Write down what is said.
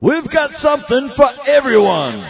We've got something for everyone.